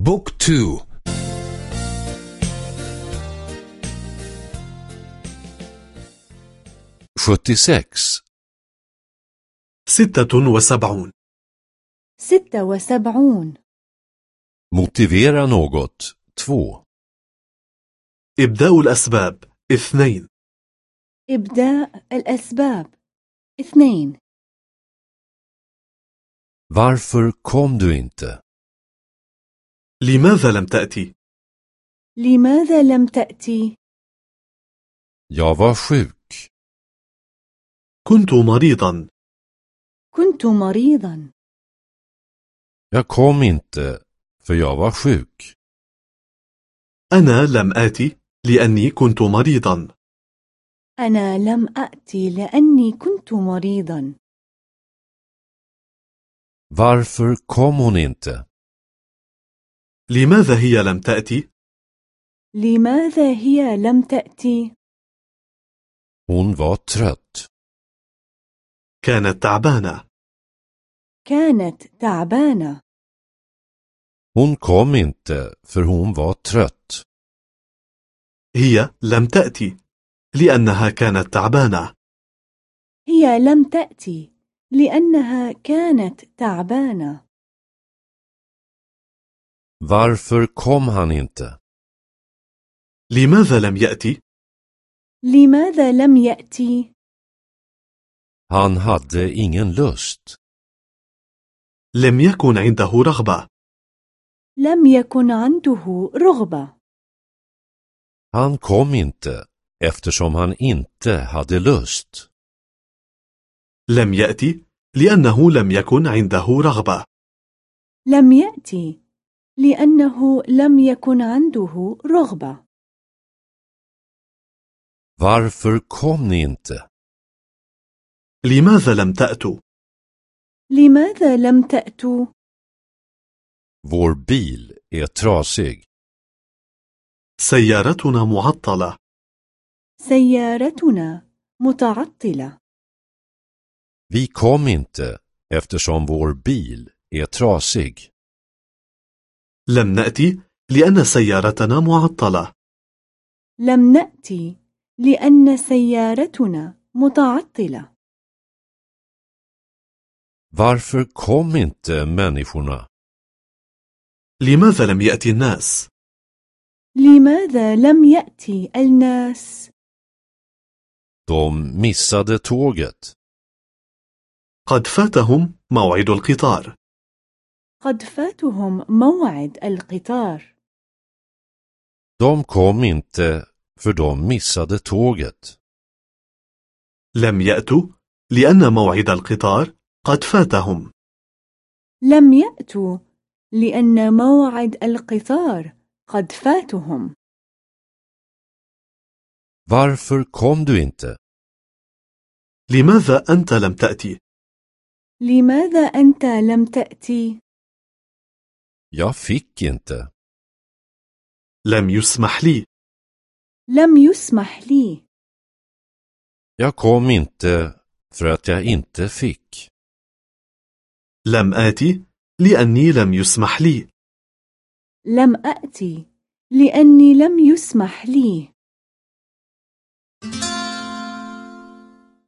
بوك تو sjuttiosex ستة وسبعون ستة وسبعون Motivera något. 2. إبداء الأسباب اثنين إبداء الأسباب اثنين Varför kom du inte? لماذا لم تأتي؟ لماذا لم تأتي؟ Jag var sjuk. كنت مريضا كنت مريضا Jag kom inte för jag var sjuk. أنا لم آتي لأني كنت مريضا أنا لم أأتي لأني كنت مريضا Varför kom hon inte? لماذا هي لم تأتي؟ لماذا هي لم تأتي؟ Hon var trött. كانت تعبانة كانت تعبانة Hon kom inte för hon var trött. هي لم تأتي لأنها كانت تعبانة هي لم تأتي لأنها كانت تعبانة Varför kom han inte? لماذا لم يأتي؟ لماذا لم يأتي؟ Han hade ingen lust. لم يكن عنده رغبة لم يكن عنده رغبة Han kom inte eftersom han inte hade lust. لم يأتي لأنه لم يكن عنده رغبة لم يأتي لأنه لم يكن عنده رغبة Varför kom ni inte? لماذا لم تأتوا؟ لماذا لم تأتوا؟ Vår bil är trasig. سيارتنا معطلة سيارتنا متعطلة Vi kom inte eftersom vår bil är trasig. لم نأتي لأن سيارتنا معطلة لم نأتي لأن سيارتنا متعطلة Varför kom inte människorna? لماذا لم يأتي الناس؟ لماذا لم يأتي الناس؟ De missade tåget. قد فاتهم موعد القطار قد فاتهم موعد القطار De kom inte för de missade tåget. لم يأتوا لأن موعد القطار قد فاتهم لم يأتوا لأن موعد القطار قد فاتهم Varför kom du inte? لماذا أنت لم تأتي؟ لماذا أنت لم تأتي؟ Jag fick inte. لم يسمح لي لم يسمح لي Jag kom inte för att jag inte fick. لم آتي لأني لم يسمح لي لم أأتي لأني لم يسمح لي